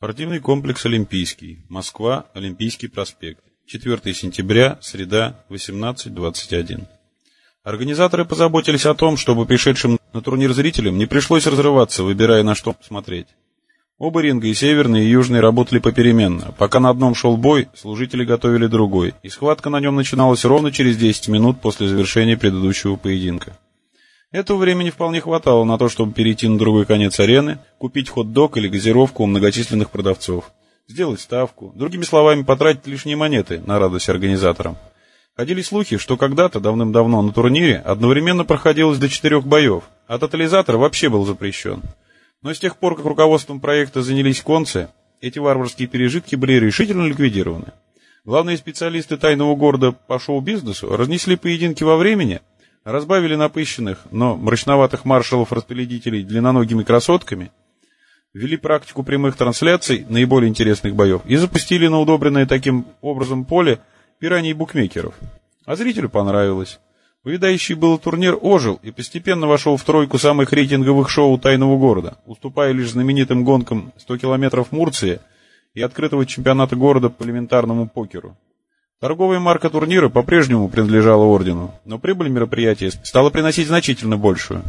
Спортивный комплекс «Олимпийский», Москва, Олимпийский проспект. 4 сентября, среда, 18.21. Организаторы позаботились о том, чтобы пришедшим на турнир зрителям не пришлось разрываться, выбирая на что смотреть. Оба ринга, и северный, и южный, работали попеременно. Пока на одном шел бой, служители готовили другой, и схватка на нем начиналась ровно через 10 минут после завершения предыдущего поединка. Этого времени вполне хватало на то, чтобы перейти на другой конец арены, купить хот-дог или газировку у многочисленных продавцов, сделать ставку, другими словами, потратить лишние монеты на радость организаторам. Ходили слухи, что когда-то, давным-давно на турнире, одновременно проходилось до четырех боев, а тотализатор вообще был запрещен. Но с тех пор, как руководством проекта занялись концы, эти варварские пережитки были решительно ликвидированы. Главные специалисты тайного города по шоу-бизнесу разнесли поединки во времени, разбавили напыщенных, но мрачноватых маршалов-распорядителей длинноногими красотками, ввели практику прямых трансляций наиболее интересных боев и запустили на удобренное таким образом поле пираний букмекеров. А зрителю понравилось. Увядающий был турнир ожил и постепенно вошел в тройку самых рейтинговых шоу тайного города, уступая лишь знаменитым гонкам 100 километров Мурции и открытого чемпионата города по элементарному покеру. Торговая марка турнира по-прежнему принадлежала ордену, но прибыль мероприятия стала приносить значительно большую.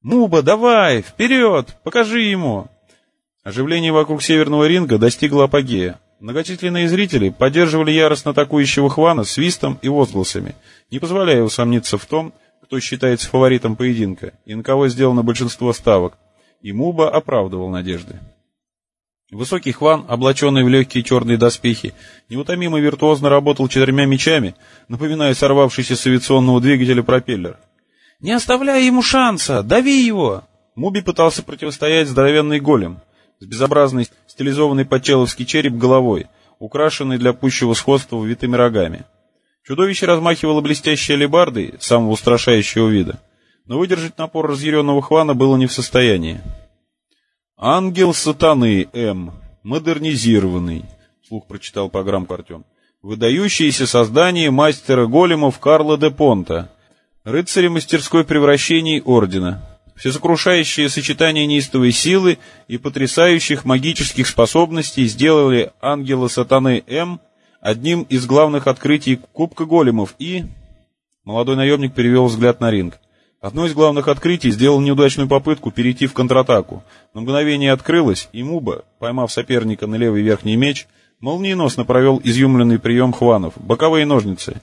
«Муба, давай, вперед, покажи ему!» Оживление вокруг северного ринга достигло апогея. Многочисленные зрители поддерживали яростно атакующего Хвана свистом и возгласами, не позволяя усомниться в том, кто считается фаворитом поединка и на кого сделано большинство ставок, и Муба оправдывал надежды. Высокий Хван, облаченный в легкие черные доспехи, неутомимо виртуозно работал четырьмя мечами, напоминая сорвавшийся с авиационного двигателя пропеллер. «Не оставляй ему шанса! Дави его!» Муби пытался противостоять здоровенный голем с безобразной стилизованный подчеловский череп головой, украшенный для пущего сходства витыми рогами. Чудовище размахивало блестящей алебардой самого устрашающего вида, но выдержать напор разъяренного Хвана было не в состоянии. «Ангел сатаны, М. Модернизированный», — вслух прочитал программку Артем. «Выдающееся создание мастера големов Карла де Понта, рыцаря мастерской превращений Ордена, всесокрушающее сочетание неистовой силы и потрясающих магических способностей сделали ангела сатаны М одним из главных открытий Кубка Големов и...» Молодой наемник перевел взгляд на ринг. Одно из главных открытий сделал неудачную попытку перейти в контратаку. На мгновение открылось, и Муба, поймав соперника на левый верхний меч, молниеносно провел изъюмленный прием хванов, боковые ножницы.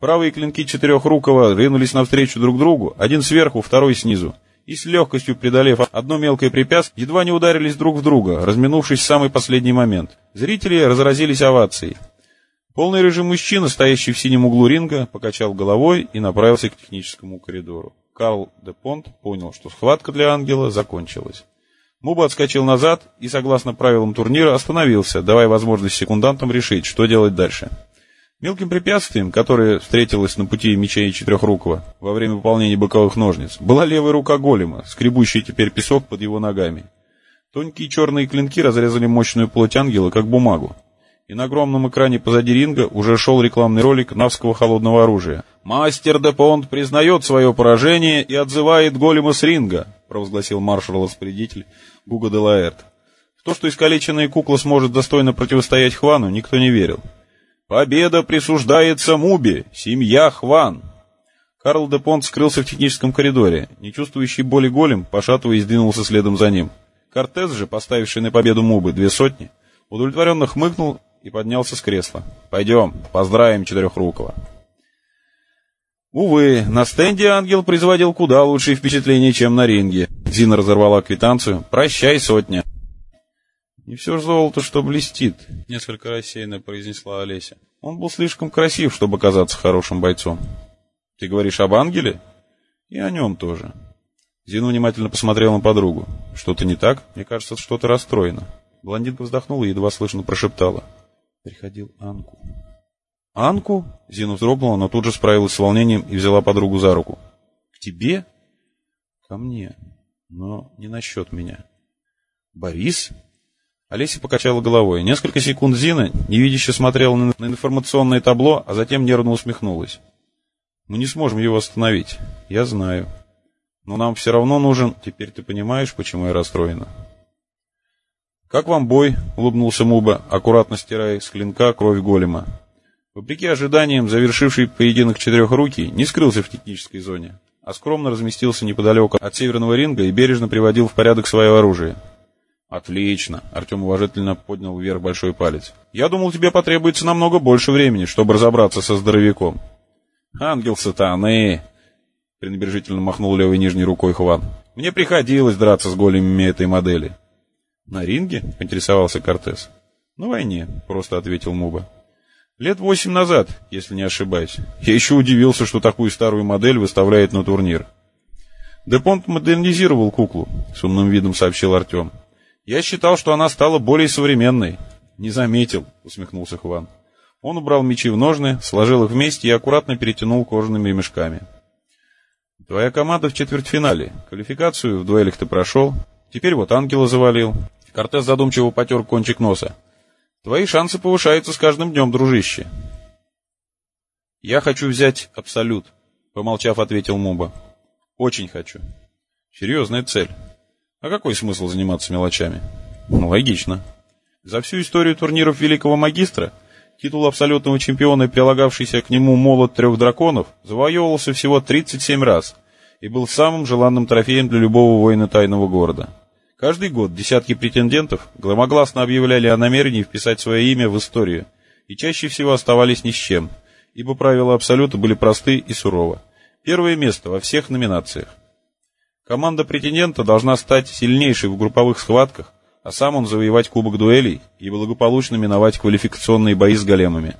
Правые клинки четырехрукого ринулись навстречу друг другу, один сверху, второй снизу, и с легкостью преодолев одно мелкое препятствие, едва не ударились друг в друга, разминувшись в самый последний момент. Зрители разразились овацией. Полный рыжий мужчина, стоящий в синем углу ринга, покачал головой и направился к техническому коридору. Карл де Понт понял, что схватка для ангела закончилась. Муба отскочил назад и, согласно правилам турнира, остановился, давая возможность секундантам решить, что делать дальше. Мелким препятствием, которое встретилось на пути мечей Четырехрукого во время выполнения боковых ножниц, была левая рука голема, скребущая теперь песок под его ногами. Тонкие черные клинки разрезали мощную плоть ангела, как бумагу и на огромном экране позади ринга уже шел рекламный ролик навского холодного оружия. «Мастер де Понт признает свое поражение и отзывает голема с ринга», провозгласил маршал-распорядитель Гуга де Лаэрт. В то, что искалеченная кукла сможет достойно противостоять Хвану, никто не верил. «Победа присуждается Муби, семья Хван!» Карл де Понт скрылся в техническом коридоре. Не чувствующий боли голем, пошатываясь, двинулся следом за ним. Кортес же, поставивший на победу Мубы две сотни, удовлетворенно хмыкнул и поднялся с кресла. «Пойдем, поздравим Четырехрукого». Увы, на стенде ангел производил куда лучшие впечатления, чем на ринге. Зина разорвала квитанцию. «Прощай, сотня». «Не все золото, что блестит», — несколько рассеянно произнесла Олеся. «Он был слишком красив, чтобы казаться хорошим бойцом». «Ты говоришь об ангеле?» «И о нем тоже». Зина внимательно посмотрела на подругу. «Что-то не так? Мне кажется, что-то расстроено». Блондинка вздохнула и едва слышно прошептала приходил Анку. «Анку?» — Зина вздрогнула, но тут же справилась с волнением и взяла подругу за руку. «К тебе?» «Ко мне, но не насчет меня». «Борис?» Олеся покачала головой. Несколько секунд Зина невидяще смотрела на информационное табло, а затем нервно усмехнулась. «Мы не сможем его остановить. Я знаю. Но нам все равно нужен... Теперь ты понимаешь, почему я расстроена?» «Как вам бой?» — улыбнулся Муба, аккуратно стирая с клинка кровь голема. Вопреки ожиданиям, завершивший поединок четырехрукий не скрылся в технической зоне, а скромно разместился неподалеку от северного ринга и бережно приводил в порядок свое оружие. «Отлично!» — Артем уважительно поднял вверх большой палец. «Я думал, тебе потребуется намного больше времени, чтобы разобраться со здоровяком». «Ангел сатаны!» — пренебрежительно махнул левой нижней рукой Хван. «Мне приходилось драться с големями этой модели». «На ринге?» — поинтересовался Кортес. «На войне», — просто ответил Муба. «Лет восемь назад, если не ошибаюсь. Я еще удивился, что такую старую модель выставляет на турнир». «Депонт модернизировал куклу», — с умным видом сообщил Артем. «Я считал, что она стала более современной». «Не заметил», — усмехнулся Хван. Он убрал мечи в ножны, сложил их вместе и аккуратно перетянул кожаными ремешками. «Твоя команда в четвертьфинале. Квалификацию в дуэлях ты прошел. Теперь вот ангела завалил. Кортес задумчиво потер кончик носа. «Твои шансы повышаются с каждым днем, дружище». «Я хочу взять Абсолют», — помолчав, ответил Муба. «Очень хочу. Серьезная цель. А какой смысл заниматься мелочами?» «Ну, логично. За всю историю турниров Великого Магистра титул абсолютного чемпиона и прилагавшийся к нему молот трех драконов завоевывался всего 37 раз и был самым желанным трофеем для любого воина тайного города». Каждый год десятки претендентов громогласно объявляли о намерении вписать свое имя в историю, и чаще всего оставались ни с чем, ибо правила Абсолюта были просты и суровы. Первое место во всех номинациях. Команда претендента должна стать сильнейшей в групповых схватках, а сам он завоевать кубок дуэлей и благополучно миновать квалификационные бои с големами.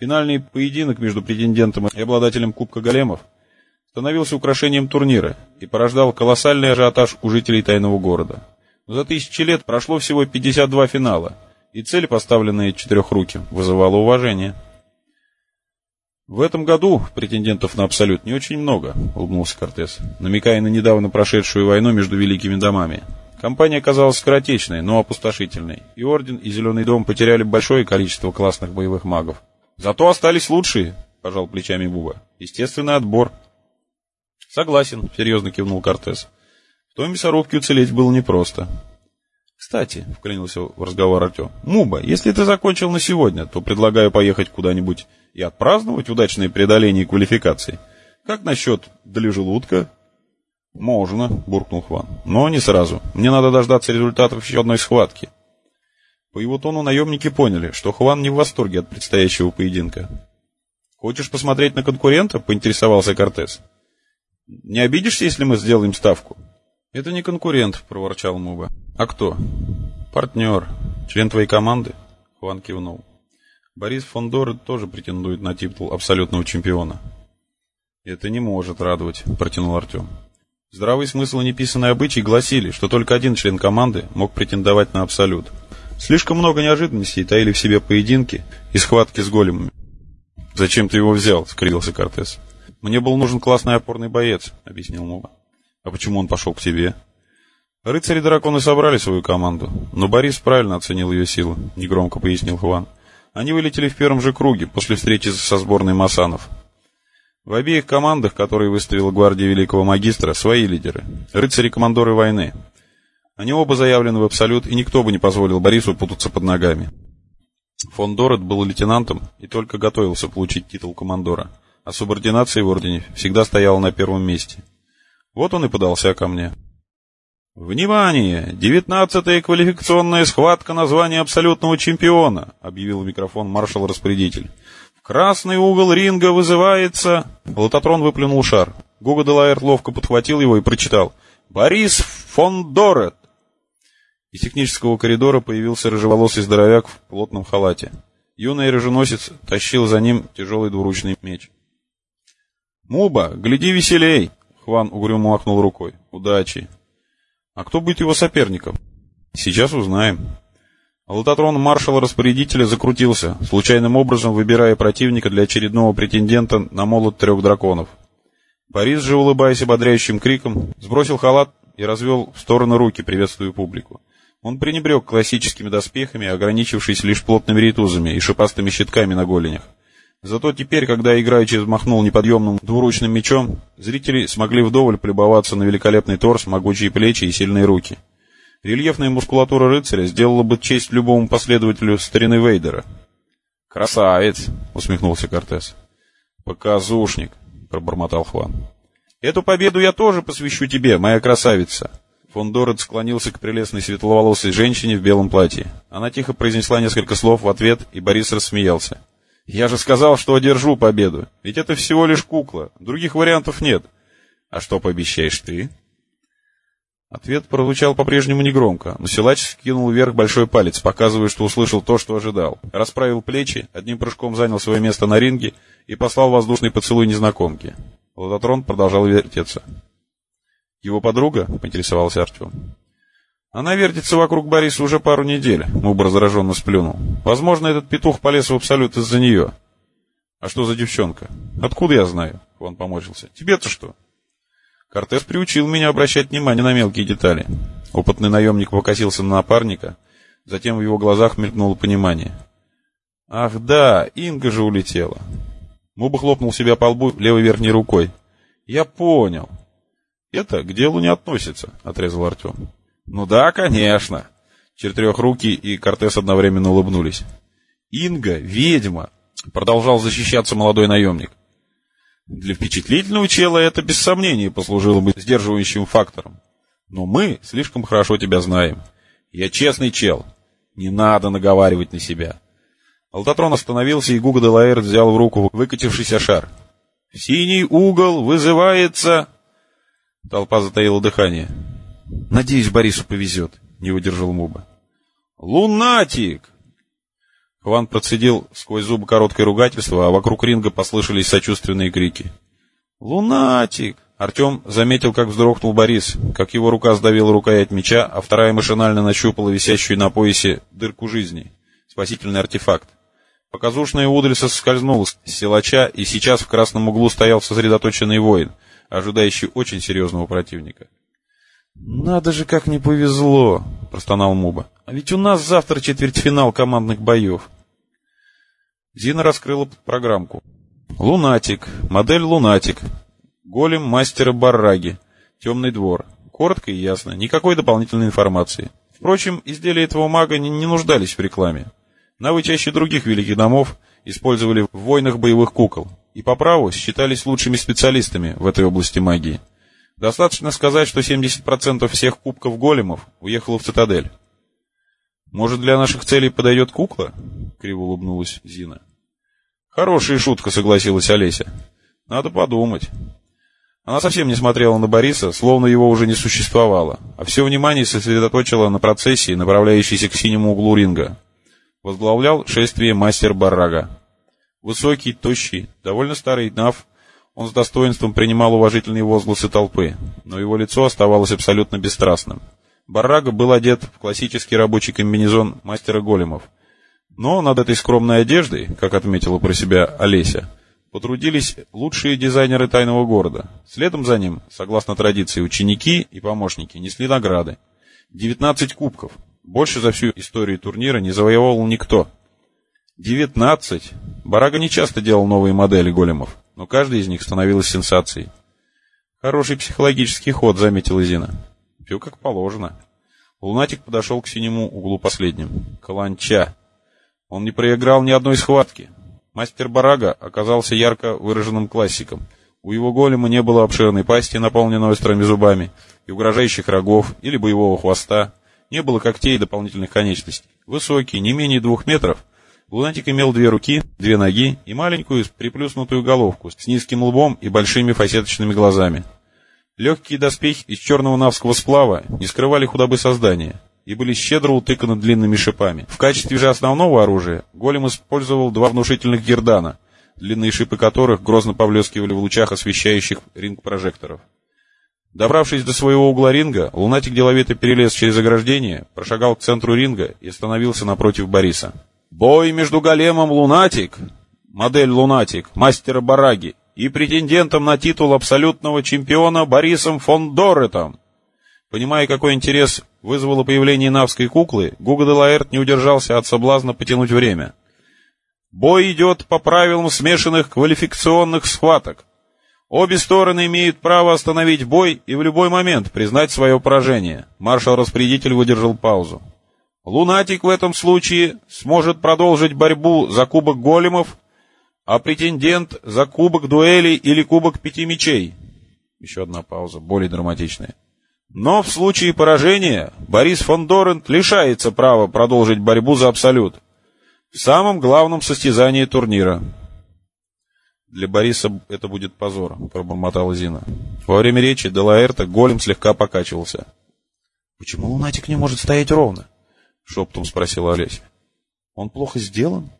Финальный поединок между претендентом и обладателем Кубка Големов становился украшением турнира и порождал колоссальный ажиотаж у жителей тайного города. Но за тысячи лет прошло всего 52 финала, и цель, поставленная четырехруким, вызывала уважение. «В этом году претендентов на Абсолют не очень много», — улыбнулся Кортес, намекая на недавно прошедшую войну между великими домами. Компания оказалась скоротечной, но опустошительной, и Орден и Зеленый дом потеряли большое количество классных боевых магов. «Зато остались лучшие», — пожал плечами Буба. «Естественный отбор». Согласен, серьезно кивнул Кортес. В той мясорубке уцелеть было непросто. Кстати, вклинился в разговор Артем, Муба, если ты закончил на сегодня, то предлагаю поехать куда-нибудь и отпраздновать удачное преодоление квалификации. Как насчет для желудка? Можно, буркнул Хван. Но не сразу. Мне надо дождаться результатов еще одной схватки. По его тону наемники поняли, что Хван не в восторге от предстоящего поединка. «Хочешь посмотреть на конкурента?» — поинтересовался Кортес. Не обидишься, если мы сделаем ставку? Это не конкурент, проворчал Муба. А кто? Партнер. Член твоей команды? Хуан кивнул. Борис Фондор тоже претендует на титул абсолютного чемпиона. Это не может радовать, протянул Артем. Здравый смысл и неписанный обычай гласили, что только один член команды мог претендовать на абсолют. Слишком много неожиданностей таили в себе поединки и схватки с големами. «Зачем ты его взял?» — скривился Кортес. «Мне был нужен классный опорный боец», — объяснил Муба. «А почему он пошел к тебе?» «Рыцари-драконы собрали свою команду, но Борис правильно оценил ее силы», — негромко пояснил Хуан. «Они вылетели в первом же круге, после встречи со сборной Масанов. В обеих командах, которые выставила гвардия Великого Магистра, свои лидеры. Рыцари-командоры войны. Они оба заявлены в абсолют, и никто бы не позволил Борису путаться под ногами. Фон Дорет был лейтенантом и только готовился получить титул командора а субординация в ордене всегда стояла на первом месте. Вот он и подался ко мне. «Внимание! Девятнадцатая квалификационная схватка на звание абсолютного чемпиона!» — объявил микрофон маршал-распорядитель. «В красный угол ринга вызывается...» Лототрон выплюнул шар. Гуга Делаэр ловко подхватил его и прочитал. «Борис фон Дорет!» Из технического коридора появился рыжеволосый здоровяк в плотном халате. Юный рыженосец тащил за ним тяжелый двуручный меч. «Муба, гляди веселей!» Хван угрюмо махнул рукой. «Удачи!» «А кто будет его соперником?» «Сейчас узнаем». Лототрон маршала-распорядителя закрутился, случайным образом выбирая противника для очередного претендента на молот трех драконов. Борис же, улыбаясь ободряющим криком, сбросил халат и развел в сторону руки, приветствуя публику. Он пренебрег классическими доспехами, ограничившись лишь плотными ритузами и шипастыми щитками на голенях. Зато теперь, когда играючи взмахнул неподъемным двуручным мечом, зрители смогли вдоволь полюбоваться на великолепный торс, могучие плечи и сильные руки. Рельефная мускулатура рыцаря сделала бы честь любому последователю старины Вейдера. «Красавец!» — усмехнулся Кортес. «Показушник!» — пробормотал Хуан. «Эту победу я тоже посвящу тебе, моя красавица!» Фон Дорет склонился к прелестной светловолосой женщине в белом платье. Она тихо произнесла несколько слов в ответ, и Борис рассмеялся. «Я же сказал, что одержу победу. Ведь это всего лишь кукла. Других вариантов нет. А что пообещаешь ты?» Ответ прозвучал по-прежнему негромко, но силач скинул вверх большой палец, показывая, что услышал то, что ожидал. Расправил плечи, одним прыжком занял свое место на ринге и послал воздушный поцелуй незнакомке. Лототрон продолжал вертеться. «Его подруга?» — поинтересовался Артем. «Она вертится вокруг Бориса уже пару недель», — Муб раздраженно сплюнул. «Возможно, этот петух полез в абсолют из-за нее». «А что за девчонка?» «Откуда я знаю?» — он поморщился. «Тебе-то что?» Кортес приучил меня обращать внимание на мелкие детали. Опытный наемник покосился на напарника, затем в его глазах мелькнуло понимание. «Ах да, Инга же улетела!» Муба хлопнул себя по лбу левой верхней рукой. «Я понял». «Это к делу не относится», — отрезал Артем. «Ну да, конечно». Четырехруки и Кортес одновременно улыбнулись. «Инга — ведьма», — продолжал защищаться молодой наемник. Для впечатлительного чела это без сомнения послужило бы сдерживающим фактором. Но мы слишком хорошо тебя знаем. Я честный чел. Не надо наговаривать на себя. Алтатрон остановился, и Гуга де Лаэр взял в руку выкатившийся шар. «Синий угол вызывается...» Толпа затаила дыхание. «Надеюсь, Борису повезет», — не выдержал Муба. «Лунатик!» Хван процедил сквозь зубы короткое ругательство, а вокруг ринга послышались сочувственные крики. «Лунатик!» Артем заметил, как вздрогнул Борис, как его рука сдавила рукоять меча, а вторая машинально нащупала висящую на поясе дырку жизни. Спасительный артефакт. Показушная удаль соскользнула с силача, и сейчас в красном углу стоял сосредоточенный воин, ожидающий очень серьезного противника. «Надо же, как не повезло!» — простонал Муба. «А ведь у нас завтра четвертьфинал командных боев». Зина раскрыла программку. «Лунатик. Модель Лунатик. Голем мастера Барраги. Темный двор. Коротко и ясно. Никакой дополнительной информации. Впрочем, изделия этого мага не, нуждались в рекламе. Навы чаще других великих домов использовали в войнах боевых кукол и по праву считались лучшими специалистами в этой области магии. Достаточно сказать, что 70% всех кубков големов уехало в цитадель. «Может, для наших целей подойдет кукла?» — криво улыбнулась Зина. «Хорошая шутка», — согласилась Олеся. «Надо подумать». Она совсем не смотрела на Бориса, словно его уже не существовало, а все внимание сосредоточила на процессии, направляющейся к синему углу ринга. Возглавлял шествие мастер Баррага. Высокий, тощий, довольно старый Нав он с достоинством принимал уважительные возгласы толпы, но его лицо оставалось абсолютно бесстрастным. Баррага был одет в классический рабочий комбинезон мастера големов. Но над этой скромной одеждой, как отметила про себя Олеся, потрудились лучшие дизайнеры тайного города. Следом за ним, согласно традиции, ученики и помощники несли награды. 19 кубков. Больше за всю историю турнира не завоевал никто. 19. Барага не часто делал новые модели големов но каждая из них становилась сенсацией. Хороший психологический ход, заметила Зина. Все как положено. Лунатик подошел к синему углу последним. Каланча. Он не проиграл ни одной схватки. Мастер Барага оказался ярко выраженным классиком. У его голема не было обширной пасти, наполненной острыми зубами, и угрожающих рогов или боевого хвоста. Не было когтей и дополнительных конечностей. Высокий, не менее двух метров, Лунатик имел две руки, две ноги и маленькую приплюснутую головку с низким лбом и большими фасеточными глазами. Легкие доспехи из черного навского сплава не скрывали худобы создания и были щедро утыканы длинными шипами. В качестве же основного оружия голем использовал два внушительных гердана, длинные шипы которых грозно повлескивали в лучах освещающих ринг прожекторов. Добравшись до своего угла ринга, лунатик деловито перелез через ограждение, прошагал к центру ринга и остановился напротив Бориса. Бой между големом Лунатик, модель Лунатик, мастера Бараги, и претендентом на титул абсолютного чемпиона Борисом фон Доретом. Понимая, какой интерес вызвало появление навской куклы, Гуга де Лаэрт не удержался от соблазна потянуть время. Бой идет по правилам смешанных квалификационных схваток. Обе стороны имеют право остановить бой и в любой момент признать свое поражение. Маршал-распорядитель выдержал паузу. Лунатик в этом случае сможет продолжить борьбу за кубок големов, а претендент за кубок дуэлей или кубок пяти мечей. Еще одна пауза, более драматичная. Но в случае поражения Борис фон Дорент лишается права продолжить борьбу за абсолют в самом главном состязании турнира. Для Бориса это будет позор, пробормотала Зина. Во время речи Делаэрта голем слегка покачивался. Почему лунатик не может стоять ровно? Шептом спросила Олеся. Он плохо сделан?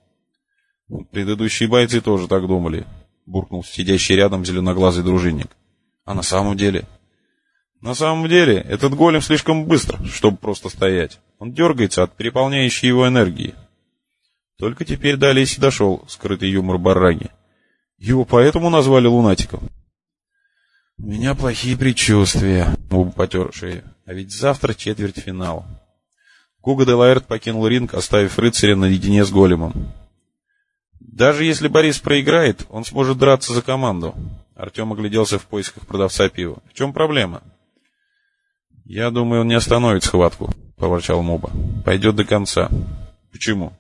Предыдущие бойцы тоже так думали, буркнул сидящий рядом зеленоглазый дружинник. А на самом деле? На самом деле, этот голем слишком быстр, чтобы просто стоять. Он дергается от переполняющей его энергии. Только теперь до Олеси дошел скрытый юмор бараги. Его поэтому назвали лунатиком. У меня плохие предчувствия, оба потер шею. А ведь завтра четвертьфинал. Гуга де Лаэрт покинул ринг, оставив рыцаря наедине с големом. Даже если Борис проиграет, он сможет драться за команду. Артем огляделся в поисках продавца пива. В чем проблема? «Я думаю, он не остановит схватку», — поворчал Моба. «Пойдет до конца». «Почему?»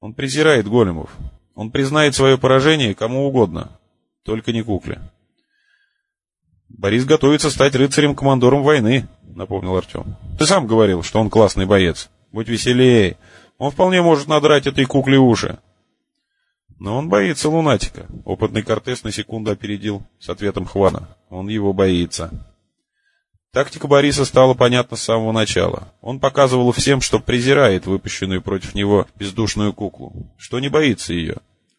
«Он презирает големов. Он признает свое поражение кому угодно, только не кукле». «Борис готовится стать рыцарем-командором войны», — напомнил Артем. «Ты сам говорил, что он классный боец. Будь веселее. Он вполне может надрать этой кукле уши». Но он боится лунатика. Опытный Кортес на секунду опередил с ответом Хвана. Он его боится. Тактика Бориса стала понятна с самого начала. Он показывал всем, что презирает выпущенную против него бездушную куклу, что не боится ее.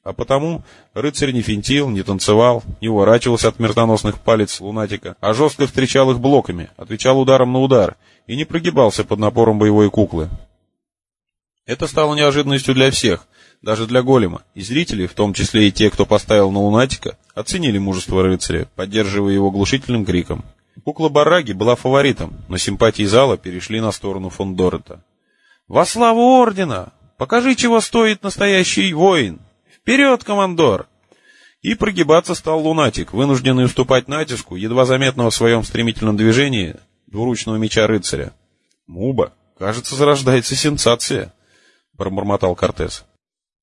А потому рыцарь не финтил, не танцевал, не уворачивался от смертоносных палец лунатика, а жестко встречал их блоками, отвечал ударом на удар и не прогибался под напором боевой куклы. Это стало неожиданностью для всех, даже для голема, и зрители, в том числе и те, кто поставил на лунатика, оценили мужество рыцаря, поддерживая его глушительным криком. Кукла Бараги была фаворитом, но симпатии зала перешли на сторону фон Дорета. «Во славу ордена! Покажи, чего стоит настоящий воин! Вперед, командор!» И прогибаться стал лунатик, вынужденный уступать натиску, едва заметного в своем стремительном движении, двуручного меча рыцаря. «Муба, кажется, зарождается сенсация», — промормотал Кортес.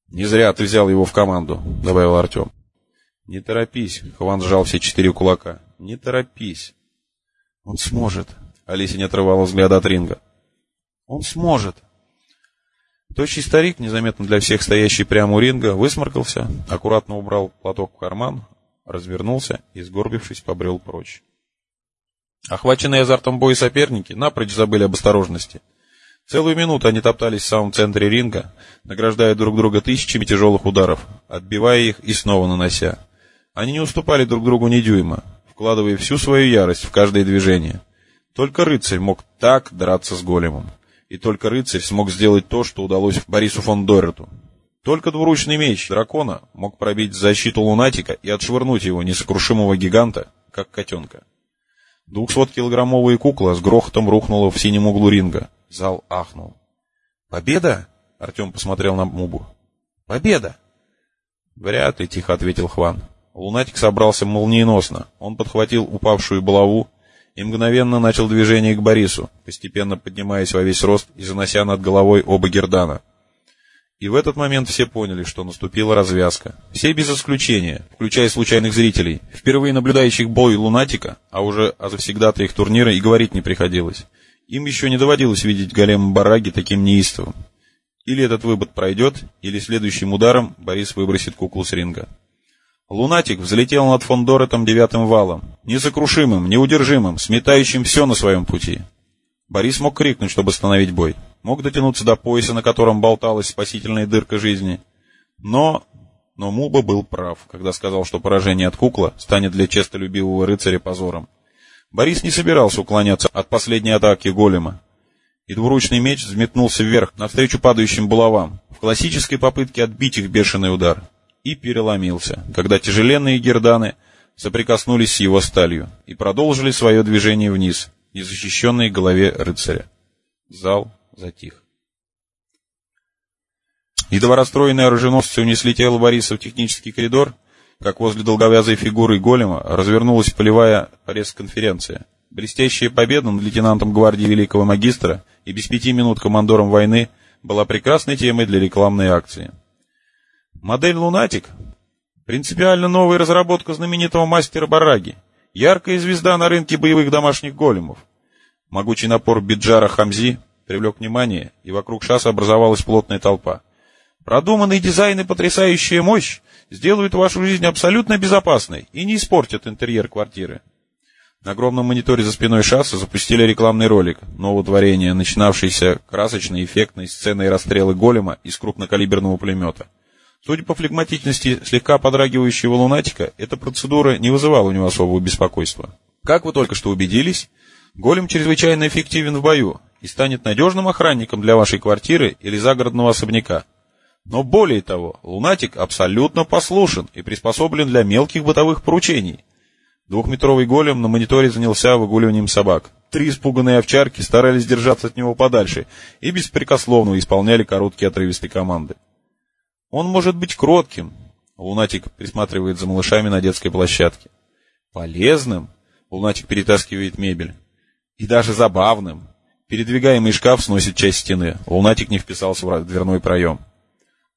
«Не зря ты взял его в команду», — добавил Артем. «Не торопись», — Хван сжал все четыре кулака. «Не торопись». Он сможет. Алисия не отрывала взгляда от ринга. Он сможет. Тощий старик, незаметно для всех стоящий прямо у ринга, высморкался, аккуратно убрал платок в карман, развернулся и, сгорбившись, побрел прочь. Охваченные азартом боя соперники напрочь забыли об осторожности. Целую минуту они топтались в самом центре ринга, награждая друг друга тысячами тяжелых ударов, отбивая их и снова нанося. Они не уступали друг другу ни дюйма, вкладывая всю свою ярость в каждое движение. Только рыцарь мог так драться с големом. И только рыцарь смог сделать то, что удалось Борису фон Доррету. Только двуручный меч дракона мог пробить защиту лунатика и отшвырнуть его несокрушимого гиганта, как котенка. Двухсоткилограммовая кукла с грохотом рухнула в синем углу ринга. Зал ахнул. «Победа?» — Артем посмотрел на Мубу. «Победа!» «Вряд ли», — тихо ответил Хван. Лунатик собрался молниеносно. Он подхватил упавшую булаву и мгновенно начал движение к Борису, постепенно поднимаясь во весь рост и занося над головой оба гердана. И в этот момент все поняли, что наступила развязка. Все без исключения, включая случайных зрителей, впервые наблюдающих бой лунатика, а уже о завсегдата их турнира и говорить не приходилось. Им еще не доводилось видеть голем Бараги таким неистовым. Или этот выбор пройдет, или следующим ударом Борис выбросит куклу с ринга. Лунатик взлетел над фон Доротом девятым валом, несокрушимым, неудержимым, сметающим все на своем пути. Борис мог крикнуть, чтобы остановить бой, мог дотянуться до пояса, на котором болталась спасительная дырка жизни. Но... Но Муба был прав, когда сказал, что поражение от кукла станет для честолюбивого рыцаря позором. Борис не собирался уклоняться от последней атаки голема. И двуручный меч взметнулся вверх, навстречу падающим булавам, в классической попытке отбить их бешеный удар и переломился, когда тяжеленные герданы соприкоснулись с его сталью и продолжили свое движение вниз, незащищенной голове рыцаря. Зал затих. Едва расстроенные оруженосцы унесли тело Бориса в технический коридор, как возле долговязой фигуры голема развернулась полевая пресс-конференция. Блестящая победа над лейтенантом гвардии великого магистра и без пяти минут командором войны была прекрасной темой для рекламной акции. Модель «Лунатик» — принципиально новая разработка знаменитого мастера Бараги, яркая звезда на рынке боевых домашних големов. Могучий напор Биджара Хамзи привлек внимание, и вокруг шасса образовалась плотная толпа. Продуманный дизайн и потрясающая мощь сделают вашу жизнь абсолютно безопасной и не испортят интерьер квартиры. На огромном мониторе за спиной шасса запустили рекламный ролик, нового творения, начинавшийся красочной эффектной сценой расстрела голема из крупнокалиберного пулемета. Судя по флегматичности слегка подрагивающего лунатика, эта процедура не вызывала у него особого беспокойства. Как вы только что убедились, голем чрезвычайно эффективен в бою и станет надежным охранником для вашей квартиры или загородного особняка. Но более того, лунатик абсолютно послушен и приспособлен для мелких бытовых поручений. Двухметровый голем на мониторе занялся выгуливанием собак. Три испуганные овчарки старались держаться от него подальше и беспрекословно исполняли короткие отрывистые команды. Он может быть кротким, лунатик присматривает за малышами на детской площадке. Полезным, лунатик перетаскивает мебель. И даже забавным. Передвигаемый шкаф сносит часть стены, лунатик не вписался в дверной проем.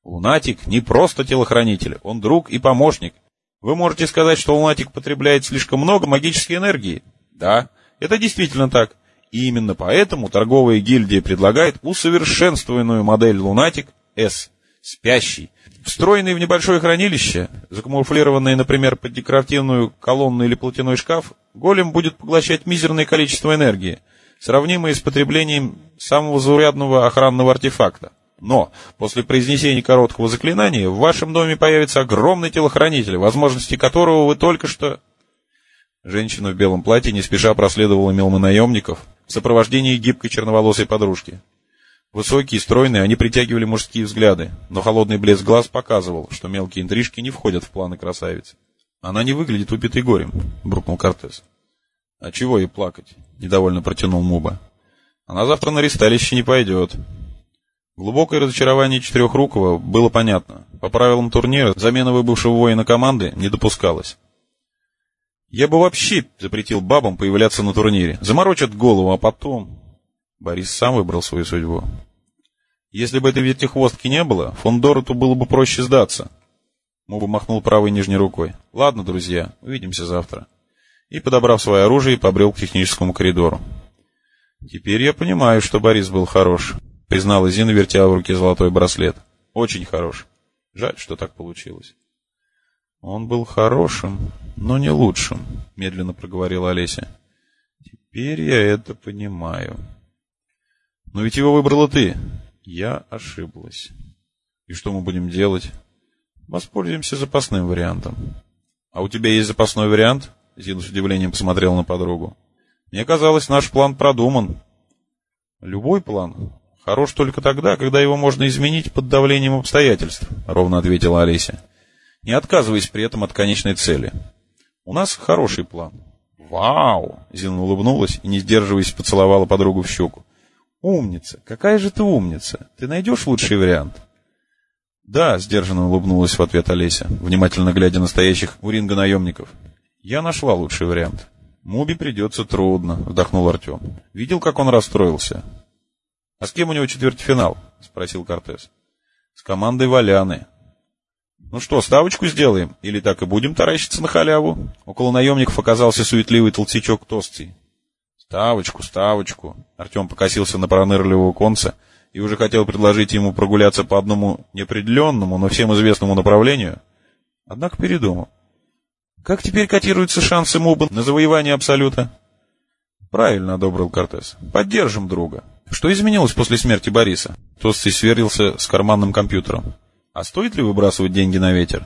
Лунатик не просто телохранитель, он друг и помощник. Вы можете сказать, что Лунатик потребляет слишком много магической энергии. Да, это действительно так. И именно поэтому торговая гильдия предлагает усовершенствованную модель Лунатик S, спящий, встроенный в небольшое хранилище, закамуфлированный, например, под декоративную колонну или платяной шкаф, голем будет поглощать мизерное количество энергии, сравнимое с потреблением самого заурядного охранного артефакта. Но после произнесения короткого заклинания в вашем доме появится огромный телохранитель, возможности которого вы только что... Женщина в белом платье не спеша проследовала мимо наемников в сопровождении гибкой черноволосой подружки. Высокие стройные, они притягивали мужские взгляды, но холодный блеск глаз показывал, что мелкие интрижки не входят в планы красавицы. «Она не выглядит убитой горем», — буркнул Кортес. «А чего ей плакать?» — недовольно протянул Муба. «Она завтра на ресталище не пойдет. Глубокое разочарование Четырехрукого было понятно. По правилам турнира замена выбывшего воина команды не допускалась. Я бы вообще запретил бабам появляться на турнире. Заморочат голову, а потом... Борис сам выбрал свою судьбу. Если бы этой вертихвостки не было, фон Дороту было бы проще сдаться. Муба махнул правой нижней рукой. Ладно, друзья, увидимся завтра. И, подобрав свое оружие, побрел к техническому коридору. Теперь я понимаю, что Борис был хорош признала Зина, вертя в руке золотой браслет. Очень хорош. Жаль, что так получилось. Он был хорошим, но не лучшим, медленно проговорила Олеся. Теперь я это понимаю. Но ведь его выбрала ты. Я ошиблась. И что мы будем делать? Воспользуемся запасным вариантом. А у тебя есть запасной вариант? Зина с удивлением посмотрела на подругу. Мне казалось, наш план продуман. Любой план Хорош только тогда, когда его можно изменить под давлением обстоятельств, ровно ответила Олеся. Не отказываясь при этом от конечной цели. У нас хороший план. Вау! Зина улыбнулась и, не сдерживаясь, поцеловала подругу в щеку. Умница! Какая же ты умница! Ты найдешь лучший вариант? Да, сдержанно улыбнулась в ответ Олеся, внимательно глядя на стоящих у ринга наемников. Я нашла лучший вариант. Муби придется трудно, вздохнул Артем. Видел, как он расстроился? — А с кем у него четвертьфинал? — спросил Кортес. — С командой Валяны. — Ну что, ставочку сделаем? Или так и будем таращиться на халяву? Около наемников оказался суетливый толстячок Тостий. — Ставочку, ставочку. Артем покосился на пронырливого конца и уже хотел предложить ему прогуляться по одному неопределенному, но всем известному направлению. Однако передумал. Как теперь котируются шансы Муба на завоевание Абсолюта? Правильно одобрил Кортес. Поддержим друга. Что изменилось после смерти Бориса? Толстый сверился с карманным компьютером. А стоит ли выбрасывать деньги на ветер?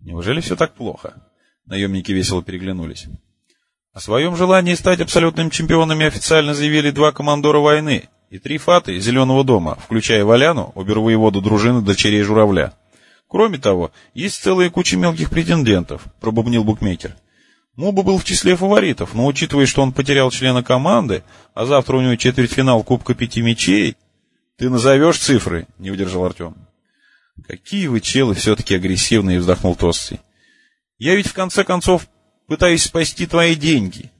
Неужели все так плохо? Наемники весело переглянулись. О своем желании стать абсолютным чемпионами официально заявили два командора войны и три фаты Зеленого дома, включая Валяну, обервоеводу дружины дочерей Журавля. Кроме того, есть целая куча мелких претендентов, пробубнил букмекер. Муба был в числе фаворитов, но учитывая, что он потерял члена команды, а завтра у него четвертьфинал Кубка Пяти Мечей, ты назовешь цифры, не удержал Артем. Какие вы челы все-таки агрессивные, вздохнул Толстый. Я ведь в конце концов пытаюсь спасти твои деньги.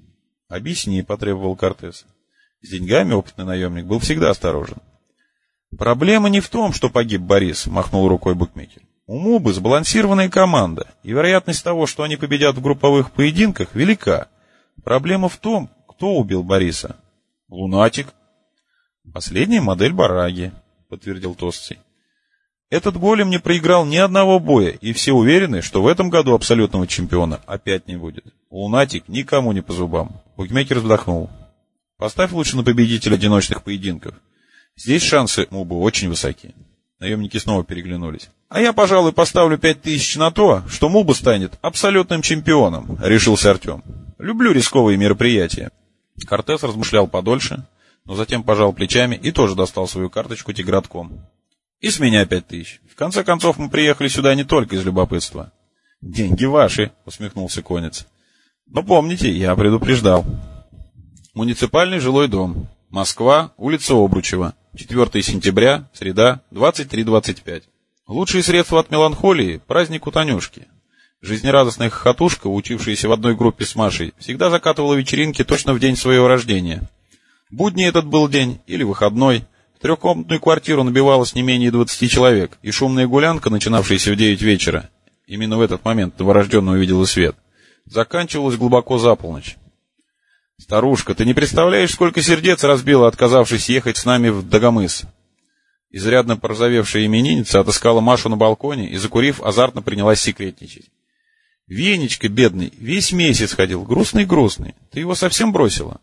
Объясни, потребовал Кортес. С деньгами опытный наемник был всегда осторожен. Проблема не в том, что погиб Борис, махнул рукой букмекер. У Мубы сбалансированная команда, и вероятность того, что они победят в групповых поединках, велика. Проблема в том, кто убил Бориса. Лунатик. Последняя модель Бараги, подтвердил Толстый. Этот голем не проиграл ни одного боя, и все уверены, что в этом году абсолютного чемпиона опять не будет. Лунатик никому не по зубам. Букмекер вздохнул. Поставь лучше на победителя одиночных поединков. Здесь шансы Мубы очень высоки. Наемники снова переглянулись. «А я, пожалуй, поставлю пять тысяч на то, что Муба станет абсолютным чемпионом», — решился Артем. «Люблю рисковые мероприятия». Кортес размышлял подольше, но затем пожал плечами и тоже достал свою карточку тигратком. И с меня пять тысяч. В конце концов, мы приехали сюда не только из любопытства. Деньги ваши, усмехнулся конец. Но помните, я предупреждал. Муниципальный жилой дом. Москва, улица Обручева. 4 сентября, среда, 23.25. Лучшие средства от меланхолии – праздник у Танюшки. Жизнерадостная хохотушка, учившаяся в одной группе с Машей, всегда закатывала вечеринки точно в день своего рождения. Будний этот был день или выходной, трехкомнатную квартиру набивалось не менее 20 человек, и шумная гулянка, начинавшаяся в 9 вечера, именно в этот момент новорожденный увидела свет, заканчивалась глубоко за полночь. «Старушка, ты не представляешь, сколько сердец разбила, отказавшись ехать с нами в Дагомыс!» Изрядно порозовевшая именинница отыскала Машу на балконе и, закурив, азартно принялась секретничать. «Венечка, бедный, весь месяц ходил, грустный-грустный. Ты его совсем бросила?»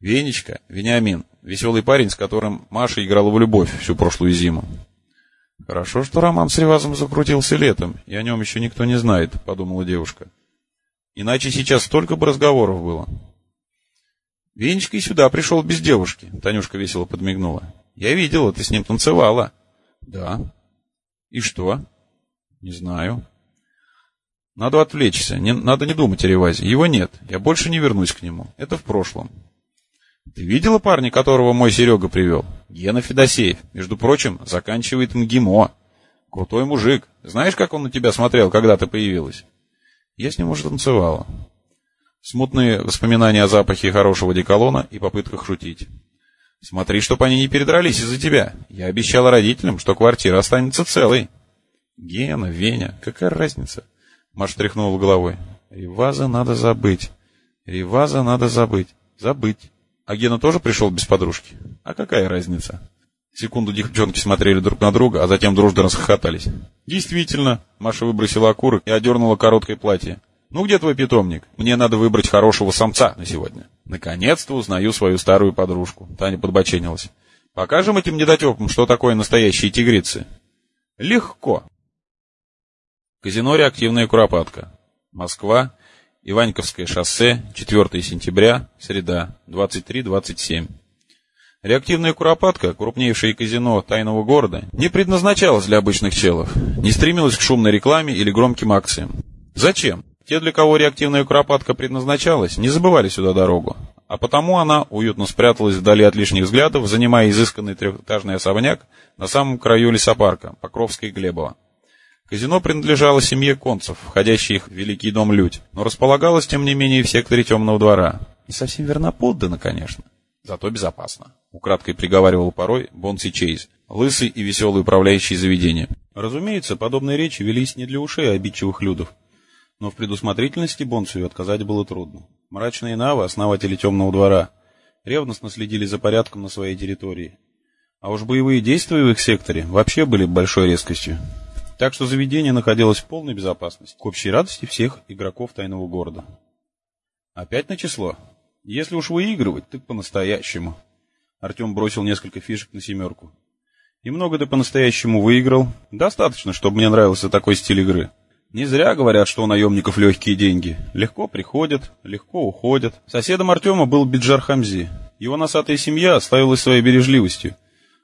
Венечка, Вениамин, веселый парень, с которым Маша играла в любовь всю прошлую зиму. Хорошо, что роман с Ревазом закрутился летом, и о нем еще никто не знает, подумала девушка. Иначе сейчас столько бы разговоров было. Венечка и сюда пришел без девушки, Танюшка весело подмигнула. Я видела, ты с ним танцевала. Да. И что? Не знаю. Надо отвлечься, не, надо не думать о Ревазе. Его нет, я больше не вернусь к нему. Это в прошлом. Ты видела парня, которого мой Серега привел? Гена Федосеев. Между прочим, заканчивает МГИМО. Крутой мужик. Знаешь, как он на тебя смотрел, когда ты появилась? Я с ним уже танцевала. Смутные воспоминания о запахе хорошего деколона и попытках шутить. Смотри, чтоб они не передрались из-за тебя. Я обещала родителям, что квартира останется целой. Гена, Веня, какая разница? Маша тряхнула головой. Риваза надо забыть. Риваза надо забыть. Забыть. А Гена тоже пришел без подружки? А какая разница? Секунду девчонки смотрели друг на друга, а затем дружно расхохотались. Действительно, Маша выбросила окурок и одернула короткое платье. Ну где твой питомник? Мне надо выбрать хорошего самца на сегодня. Наконец-то узнаю свою старую подружку. Таня подбоченилась. Покажем этим недотепам, что такое настоящие тигрицы. Легко. Казино «Реактивная куропатка». Москва, Иваньковское шоссе, 4 сентября, среда, 23.27. Реактивная куропатка, крупнейшее казино тайного города, не предназначалась для обычных челов, не стремилась к шумной рекламе или громким акциям. Зачем? Те, для кого реактивная куропатка предназначалась, не забывали сюда дорогу, а потому она уютно спряталась вдали от лишних взглядов, занимая изысканный трехэтажный особняк на самом краю лесопарка, Покровской и Глебова. Казино принадлежало семье концев, входящих в Великий дом Людь, но располагалось, тем не менее, в секторе темного двора. Не совсем верноподданно, конечно. Зато безопасно. Украдкой приговаривал порой Бонси Чейз, лысый и веселый управляющий заведения. Разумеется, подобные речи велись не для ушей обидчивых людов. Но в предусмотрительности Бонсию отказать было трудно. Мрачные навы, основатели темного двора, ревностно следили за порядком на своей территории. А уж боевые действия в их секторе вообще были большой резкостью. Так что заведение находилось в полной безопасности, к общей радости всех игроков тайного города. Опять на число. Если уж выигрывать, так по-настоящему. Артем бросил несколько фишек на семерку. И много ты по-настоящему выиграл. Достаточно, чтобы мне нравился такой стиль игры. Не зря говорят, что у наемников легкие деньги. Легко приходят, легко уходят. Соседом Артема был Биджар Хамзи. Его носатая семья оставилась своей бережливостью.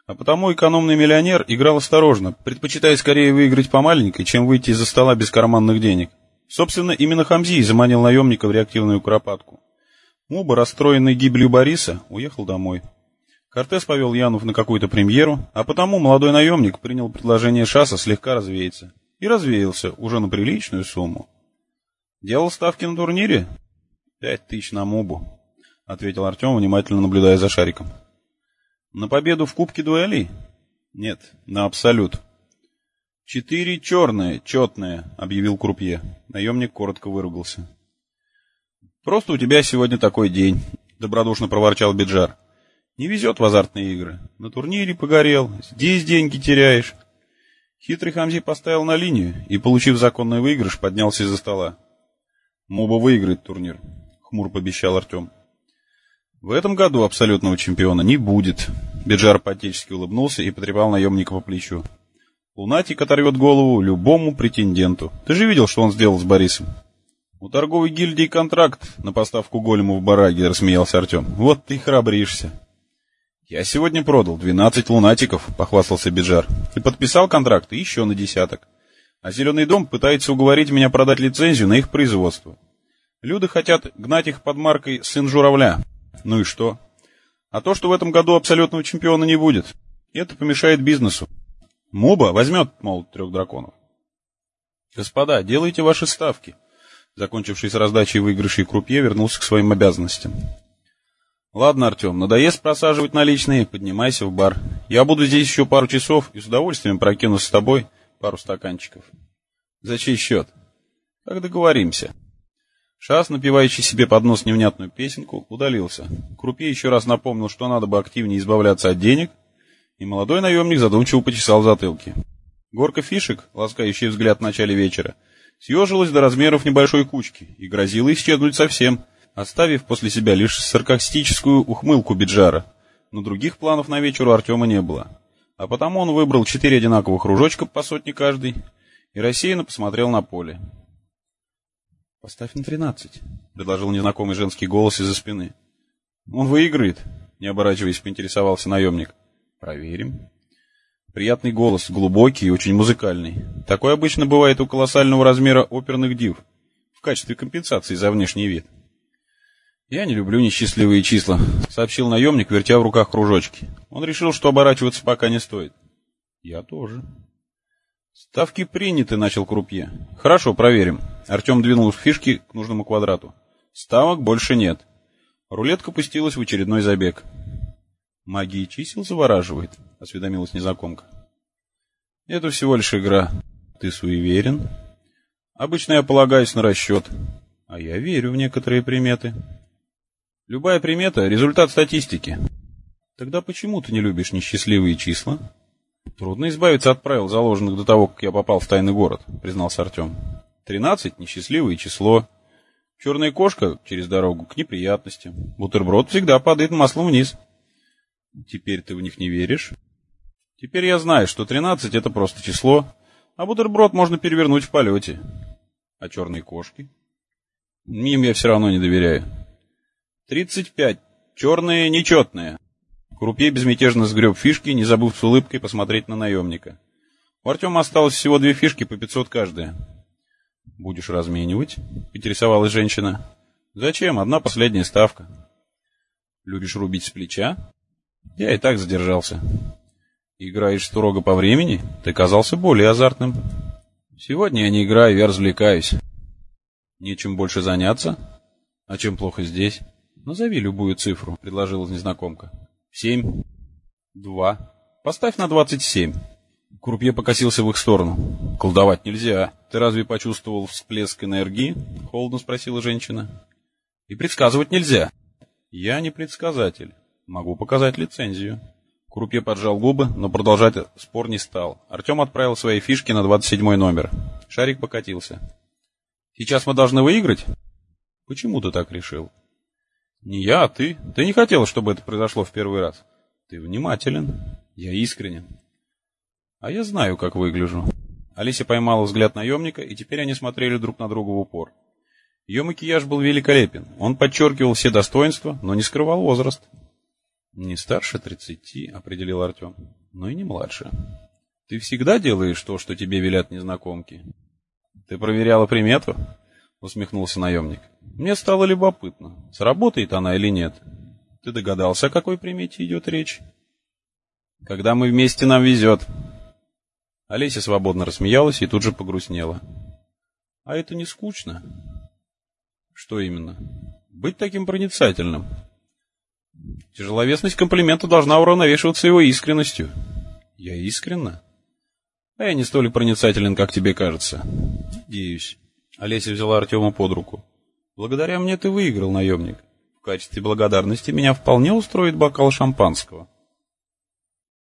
А потому экономный миллионер играл осторожно, предпочитая скорее выиграть по маленькой, чем выйти из-за стола без карманных денег. Собственно, именно Хамзи заманил наемника в реактивную куропатку. Муба, расстроенный гибелью Бориса, уехал домой. Кортес повел Янов на какую-то премьеру, а потому молодой наемник принял предложение Шаса слегка развеяться. И развеялся уже на приличную сумму. Делал ставки на турнире? Пять тысяч на мобу, ответил Артем, внимательно наблюдая за шариком. На победу в Кубке дуэлей? Нет, на абсолют. Четыре черные, четные, объявил Крупье. Наемник коротко выругался. Просто у тебя сегодня такой день, добродушно проворчал Биджар. Не везет в азартные игры. На турнире погорел, здесь деньги теряешь. Хитрый Хамзи поставил на линию и, получив законный выигрыш, поднялся из-за стола. «Моба выиграет турнир», — хмур пообещал Артем. «В этом году абсолютного чемпиона не будет», — Биджар по-отечески улыбнулся и потрепал наемника по плечу. «Лунатик оторвет голову любому претенденту. Ты же видел, что он сделал с Борисом?» «У торговой гильдии контракт на поставку голема в бараге», — рассмеялся Артем. «Вот ты храбришься». «Я сегодня продал двенадцать лунатиков», — похвастался Биджар, «и подписал контракты еще на десяток. А Зеленый дом пытается уговорить меня продать лицензию на их производство. Люди хотят гнать их под маркой «Сын журавля». Ну и что? А то, что в этом году абсолютного чемпиона не будет, это помешает бизнесу. Моба возьмет, мол, трех драконов. Господа, делайте ваши ставки. Закончивший с раздачей выигрышей крупье вернулся к своим обязанностям. Ладно, Артем, надоест просаживать наличные, поднимайся в бар. Я буду здесь еще пару часов и с удовольствием прокину с тобой пару стаканчиков. За чей счет? Как договоримся. Шас, напивающий себе под нос невнятную песенку, удалился. Крупье еще раз напомнил, что надо бы активнее избавляться от денег, и молодой наемник задумчиво почесал затылки. Горка фишек, ласкающий взгляд в начале вечера, съежилась до размеров небольшой кучки и грозила исчезнуть совсем — оставив после себя лишь саркастическую ухмылку Биджара. Но других планов на вечер у Артема не было. А потому он выбрал четыре одинаковых кружочка по сотне каждый и рассеянно посмотрел на поле. «Поставь на тринадцать», — предложил незнакомый женский голос из-за спины. «Он выиграет», — не оборачиваясь, поинтересовался наемник. «Проверим». Приятный голос, глубокий и очень музыкальный. Такой обычно бывает у колоссального размера оперных див, в качестве компенсации за внешний вид. «Я не люблю несчастливые числа», — сообщил наемник, вертя в руках кружочки. Он решил, что оборачиваться пока не стоит. «Я тоже». «Ставки приняты», — начал Крупье. «Хорошо, проверим». Артем двинул фишки к нужному квадрату. «Ставок больше нет». Рулетка пустилась в очередной забег. «Магия чисел завораживает», — осведомилась незнакомка. «Это всего лишь игра. Ты суеверен?» «Обычно я полагаюсь на расчет. А я верю в некоторые приметы». Любая примета — результат статистики. Тогда почему ты не любишь несчастливые числа? Трудно избавиться от правил, заложенных до того, как я попал в тайный город, признался Артем. Тринадцать — несчастливое число. Черная кошка через дорогу к неприятностям. Бутерброд всегда падает маслом вниз. Теперь ты в них не веришь? Теперь я знаю, что тринадцать — это просто число, а бутерброд можно перевернуть в полете. А черные кошки? Им я все равно не доверяю. «Тридцать пять. Черные нечетные». Крупье безмятежно сгреб фишки, не забыв с улыбкой посмотреть на наемника. У Артема осталось всего две фишки по пятьсот каждая. «Будешь разменивать?» — интересовалась женщина. «Зачем? Одна последняя ставка». «Любишь рубить с плеча?» «Я и так задержался». «Играешь строго по времени? Ты казался более азартным». «Сегодня я не играю, я развлекаюсь». «Нечем больше заняться?» «А чем плохо здесь?» «Назови любую цифру», — предложила незнакомка. «Семь». «Два». «Поставь на двадцать семь». Крупье покосился в их сторону. «Колдовать нельзя. Ты разве почувствовал всплеск энергии?» — холодно спросила женщина. «И предсказывать нельзя». «Я не предсказатель. Могу показать лицензию». Крупье поджал губы, но продолжать спор не стал. Артем отправил свои фишки на двадцать седьмой номер. Шарик покатился. «Сейчас мы должны выиграть?» «Почему ты так решил?» Не я, а ты. Ты не хотела, чтобы это произошло в первый раз. Ты внимателен. Я искренен. А я знаю, как выгляжу. Алисия поймала взгляд наемника, и теперь они смотрели друг на друга в упор. Ее макияж был великолепен. Он подчеркивал все достоинства, но не скрывал возраст. «Не старше тридцати», — определил Артем, — «но и не младше. Ты всегда делаешь то, что тебе велят незнакомки?» «Ты проверяла примету?» — усмехнулся наемник. Мне стало любопытно, сработает она или нет. Ты догадался, о какой примете идет речь? Когда мы вместе, нам везет. Олеся свободно рассмеялась и тут же погрустнела. А это не скучно? Что именно? Быть таким проницательным. Тяжеловесность комплимента должна уравновешиваться его искренностью. Я искренна? А я не столь проницателен, как тебе кажется. Надеюсь. Олеся взяла Артема под руку. Благодаря мне ты выиграл, наемник. В качестве благодарности меня вполне устроит бокал шампанского.